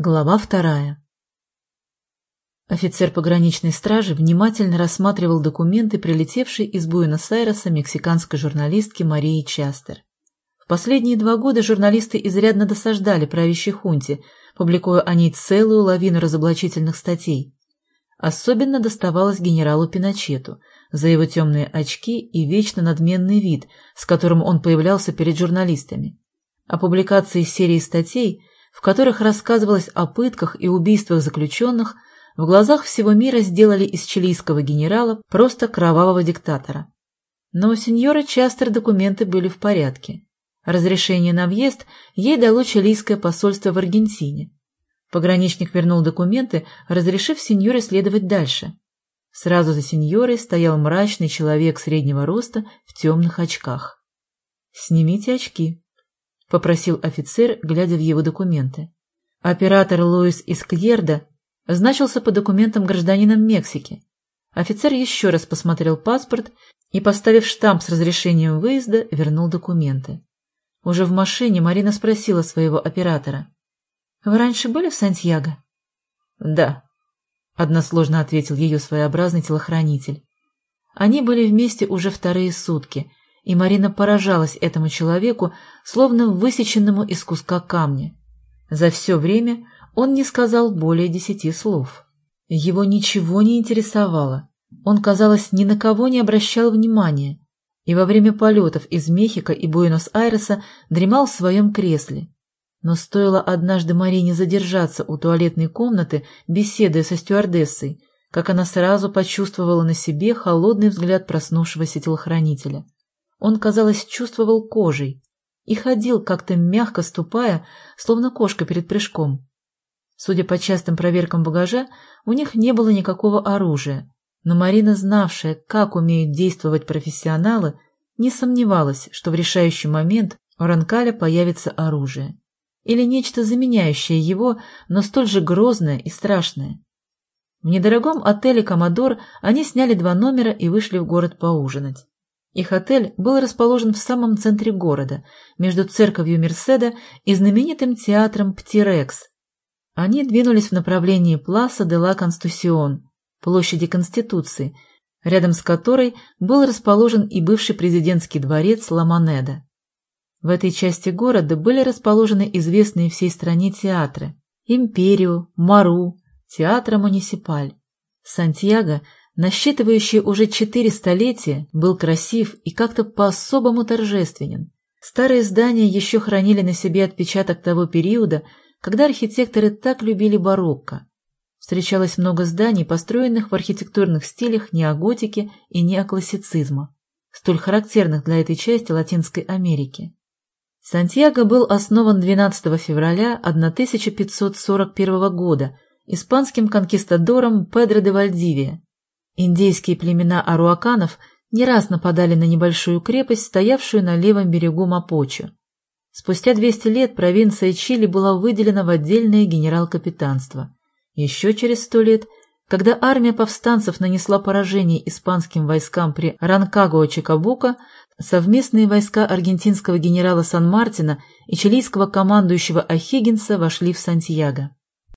Глава вторая Офицер пограничной стражи внимательно рассматривал документы, прилетевшие из Буэнос-Айреса мексиканской журналистки Марии Частер. В последние два года журналисты изрядно досаждали правящей хунте, публикуя о ней целую лавину разоблачительных статей. Особенно доставалось генералу Пиночету за его темные очки и вечно надменный вид, с которым он появлялся перед журналистами. О публикации серии статей – в которых рассказывалось о пытках и убийствах заключенных, в глазах всего мира сделали из чилийского генерала просто кровавого диктатора. Но у сеньора Частер документы были в порядке. Разрешение на въезд ей дало чилийское посольство в Аргентине. Пограничник вернул документы, разрешив сеньоре следовать дальше. Сразу за сеньорой стоял мрачный человек среднего роста в темных очках. «Снимите очки», — попросил офицер, глядя в его документы. Оператор Луис Искьерда значился по документам гражданином Мексики. Офицер еще раз посмотрел паспорт и, поставив штамп с разрешением выезда, вернул документы. Уже в машине Марина спросила своего оператора. — Вы раньше были в Сантьяго? — Да, — односложно ответил ее своеобразный телохранитель. Они были вместе уже вторые сутки, и Марина поражалась этому человеку, словно высеченному из куска камня. За все время он не сказал более десяти слов. Его ничего не интересовало. Он, казалось, ни на кого не обращал внимания, и во время полетов из Мехико и Буэнос-Айреса дремал в своем кресле. Но стоило однажды Марине задержаться у туалетной комнаты, беседуя со стюардессой, как она сразу почувствовала на себе холодный взгляд проснувшегося телохранителя. Он, казалось, чувствовал кожей и ходил, как-то мягко ступая, словно кошка перед прыжком. Судя по частым проверкам багажа, у них не было никакого оружия, но Марина, знавшая, как умеют действовать профессионалы, не сомневалась, что в решающий момент у Ранкаля появится оружие. Или нечто заменяющее его, но столь же грозное и страшное. В недорогом отеле «Коммодор» они сняли два номера и вышли в город поужинать. Их отель был расположен в самом центре города, между церковью Мерседа и знаменитым театром Птирекс. Они двинулись в направлении Пласа де ла Констусион, площади Конституции, рядом с которой был расположен и бывший президентский дворец Ламанеда. В этой части города были расположены известные всей стране театры – Империо, Мару, Театра Муниципаль. Сантьяго – насчитывающий уже четыре столетия, был красив и как-то по-особому торжественен. Старые здания еще хранили на себе отпечаток того периода, когда архитекторы так любили барокко. Встречалось много зданий, построенных в архитектурных стилях неоготики и неоклассицизма, столь характерных для этой части Латинской Америки. Сантьяго был основан 12 февраля 1541 года испанским конкистадором Педро де Вальдивия, Индейские племена аруаканов не раз нападали на небольшую крепость, стоявшую на левом берегу Мапочо. Спустя 200 лет провинция Чили была выделена в отдельное генерал-капитанство. Еще через сто лет, когда армия повстанцев нанесла поражение испанским войскам при Ранкаго-Чикабука, совместные войска аргентинского генерала Сан-Мартина и чилийского командующего Ахигинса вошли в Сантьяго.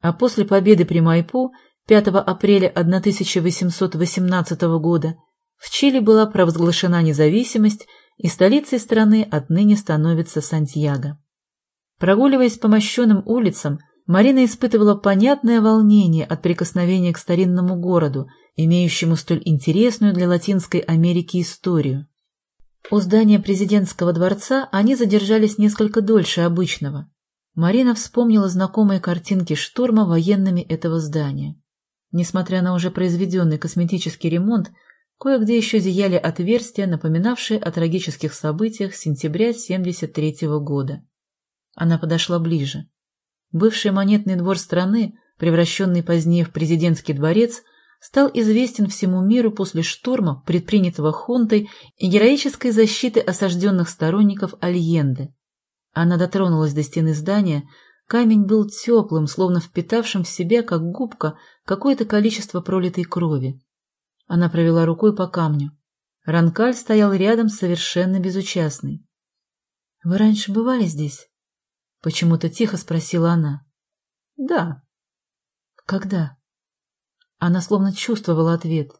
А после победы при Майпу 5 апреля 1818 года в Чили была провозглашена независимость, и столицей страны отныне становится Сантьяго. Прогуливаясь по мощенным улицам, Марина испытывала понятное волнение от прикосновения к старинному городу, имеющему столь интересную для Латинской Америки историю. У здания президентского дворца они задержались несколько дольше обычного. Марина вспомнила знакомые картинки штурма военными этого здания. Несмотря на уже произведенный косметический ремонт, кое-где еще зияли отверстия, напоминавшие о трагических событиях сентября 1973 года. Она подошла ближе. Бывший монетный двор страны, превращенный позднее в президентский дворец, стал известен всему миру после штурма, предпринятого хунтой и героической защиты осажденных сторонников Альенде. Она дотронулась до стены здания, Камень был теплым, словно впитавшим в себя, как губка, какое-то количество пролитой крови. Она провела рукой по камню. Ранкаль стоял рядом, совершенно безучастный. — Вы раньше бывали здесь? — почему-то тихо спросила она. Да. Когда? Она словно чувствовала ответ.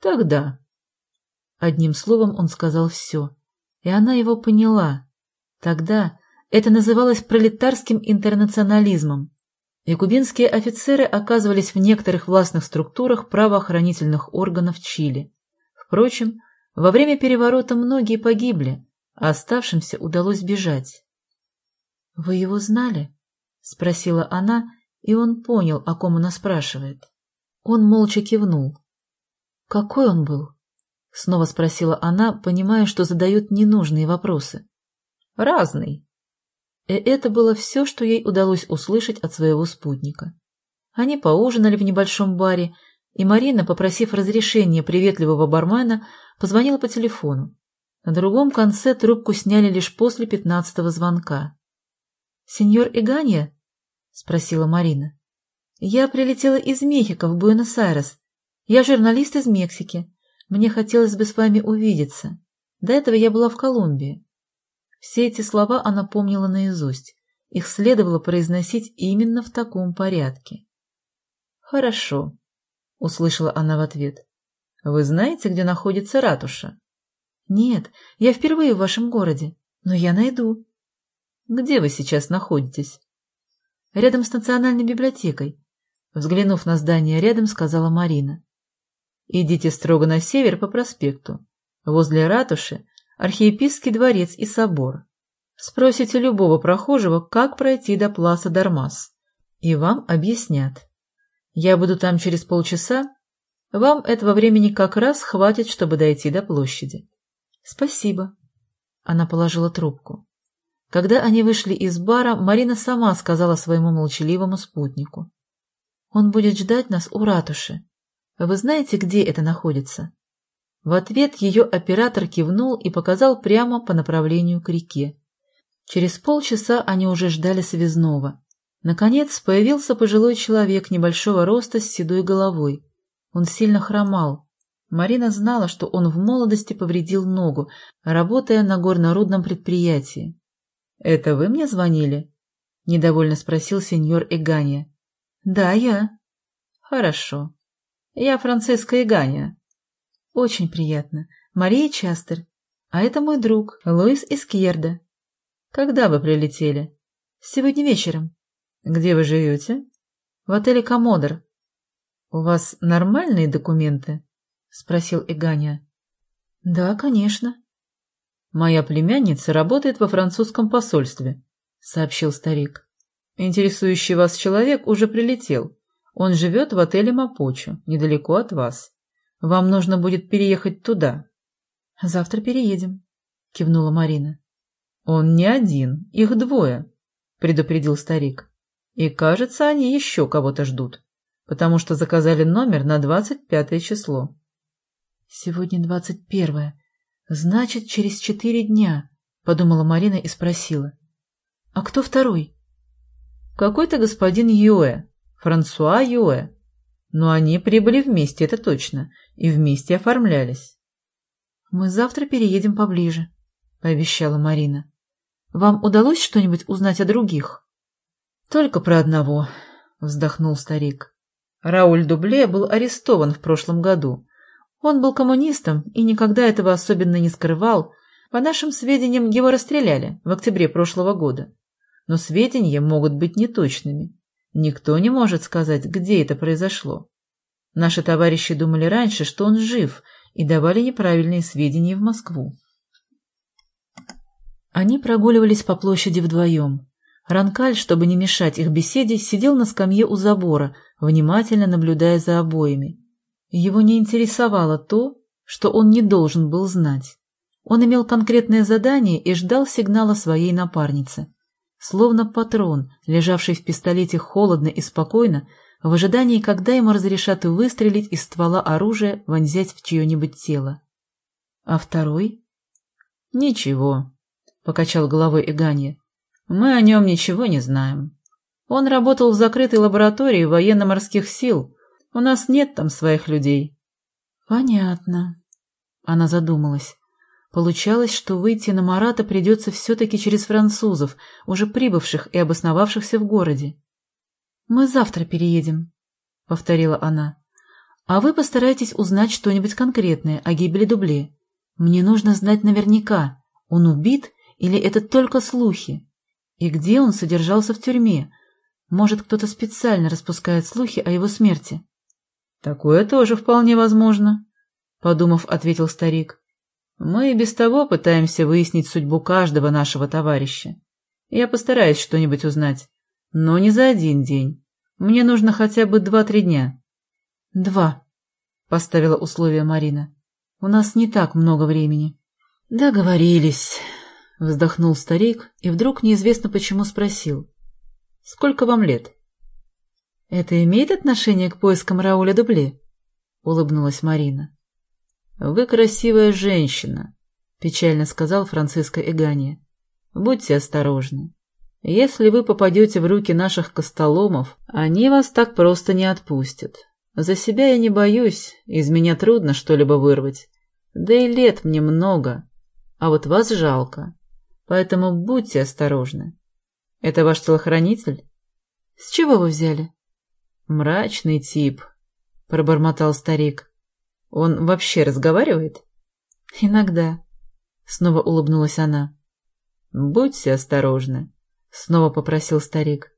Тогда. Одним словом он сказал все. И она его поняла. Тогда это называлось пролетарским интернационализмом, и офицеры оказывались в некоторых властных структурах правоохранительных органов Чили. Впрочем, во время переворота многие погибли, а оставшимся удалось бежать. — Вы его знали? — спросила она, и он понял, о ком она спрашивает. Он молча кивнул. — Какой он был? — снова спросила она, понимая, что задают ненужные вопросы. — Разный. И это было все, что ей удалось услышать от своего спутника. Они поужинали в небольшом баре, и Марина, попросив разрешения приветливого бармена, позвонила по телефону. На другом конце трубку сняли лишь после пятнадцатого звонка. — Сеньор Иганья? — спросила Марина. — Я прилетела из Мехико в Буэнос-Айрес. Я журналист из Мексики. Мне хотелось бы с вами увидеться. До этого я была в Колумбии. Все эти слова она помнила наизусть. Их следовало произносить именно в таком порядке. «Хорошо», — услышала она в ответ. «Вы знаете, где находится ратуша?» «Нет, я впервые в вашем городе, но я найду». «Где вы сейчас находитесь?» «Рядом с национальной библиотекой», — взглянув на здание рядом, сказала Марина. «Идите строго на север по проспекту. Возле ратуши архиепископский дворец и собор. Спросите любого прохожего, как пройти до Пласа Дармас, и вам объяснят. Я буду там через полчаса, вам этого времени как раз хватит, чтобы дойти до площади. Спасибо. Она положила трубку. Когда они вышли из бара, Марина сама сказала своему молчаливому спутнику. Он будет ждать нас у ратуши. Вы знаете, где это находится? В ответ ее оператор кивнул и показал прямо по направлению к реке. Через полчаса они уже ждали связного. Наконец появился пожилой человек небольшого роста с седой головой. Он сильно хромал. Марина знала, что он в молодости повредил ногу, работая на горнорудном предприятии. — Это вы мне звонили? — недовольно спросил сеньор Эганья. — Да, я. — Хорошо. Я Франциско Эганья, очень приятно. Мария Частер. А это мой друг, Луис Искьерда. Когда вы прилетели? Сегодня вечером. Где вы живете? В отеле Комодор. У вас нормальные документы? Спросил Эганя. Да, конечно. Моя племянница работает во французском посольстве, сообщил старик. Интересующий вас человек уже прилетел. Он живет в отеле Мапочу, недалеко от вас. Вам нужно будет переехать туда. — Завтра переедем, — кивнула Марина. — Он не один, их двое, — предупредил старик. И, кажется, они еще кого-то ждут, потому что заказали номер на двадцать пятое число. — Сегодня двадцать первое. Значит, через четыре дня, — подумала Марина и спросила. — А кто второй? — Какой-то господин Юэ, Франсуа Юэ. Но они прибыли вместе, это точно, и вместе оформлялись. — Мы завтра переедем поближе, — пообещала Марина. — Вам удалось что-нибудь узнать о других? — Только про одного, — вздохнул старик. Рауль Дубле был арестован в прошлом году. Он был коммунистом и никогда этого особенно не скрывал. По нашим сведениям, его расстреляли в октябре прошлого года. Но сведения могут быть неточными. Никто не может сказать, где это произошло. Наши товарищи думали раньше, что он жив, и давали неправильные сведения в Москву. Они прогуливались по площади вдвоем. Ранкаль, чтобы не мешать их беседе, сидел на скамье у забора, внимательно наблюдая за обоими. Его не интересовало то, что он не должен был знать. Он имел конкретное задание и ждал сигнала своей напарницы. Словно патрон, лежавший в пистолете холодно и спокойно, в ожидании, когда ему разрешат выстрелить из ствола оружия, вонзять в чье-нибудь тело. А второй? — Ничего, — покачал головой Иганья. — Мы о нем ничего не знаем. Он работал в закрытой лаборатории военно-морских сил. У нас нет там своих людей. — Понятно. Она задумалась. Получалось, что выйти на Марата придется все-таки через французов, уже прибывших и обосновавшихся в городе. «Мы завтра переедем», — повторила она. «А вы постарайтесь узнать что-нибудь конкретное о гибели Дубле. Мне нужно знать наверняка, он убит или это только слухи? И где он содержался в тюрьме? Может, кто-то специально распускает слухи о его смерти?» «Такое тоже вполне возможно», — подумав, ответил старик. «Мы и без того пытаемся выяснить судьбу каждого нашего товарища. Я постараюсь что-нибудь узнать, но не за один день. Мне нужно хотя бы два-три дня». «Два», — поставила условие Марина. «У нас не так много времени». «Договорились», — вздохнул старик и вдруг неизвестно почему спросил. «Сколько вам лет?» «Это имеет отношение к поискам Рауля Дубле?» — улыбнулась Марина. «Вы красивая женщина», — печально сказал Франциско Эгания. «Будьте осторожны. Если вы попадете в руки наших костоломов, они вас так просто не отпустят. За себя я не боюсь, из меня трудно что-либо вырвать. Да и лет мне много, а вот вас жалко. Поэтому будьте осторожны. Это ваш телохранитель? С чего вы взяли? «Мрачный тип», — пробормотал старик. «Он вообще разговаривает?» «Иногда», — снова улыбнулась она. «Будьте осторожны», — снова попросил старик.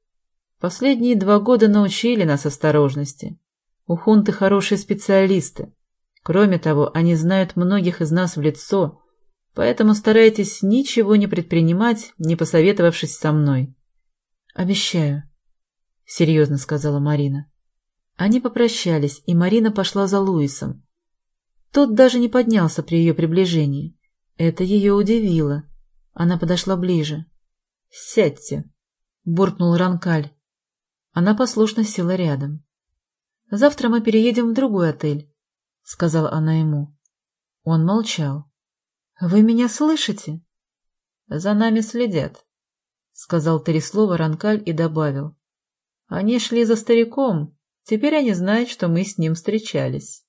«Последние два года научили нас осторожности. У хунты хорошие специалисты. Кроме того, они знают многих из нас в лицо, поэтому старайтесь ничего не предпринимать, не посоветовавшись со мной». «Обещаю», — серьезно сказала Марина. Они попрощались, и Марина пошла за Луисом. Тот даже не поднялся при ее приближении. Это ее удивило. Она подошла ближе. — Сядьте, — буркнул Ранкаль. Она послушно села рядом. — Завтра мы переедем в другой отель, — сказала она ему. Он молчал. — Вы меня слышите? — За нами следят, — сказал три слова Ранкаль и добавил. Они шли за стариком, теперь они знают, что мы с ним встречались.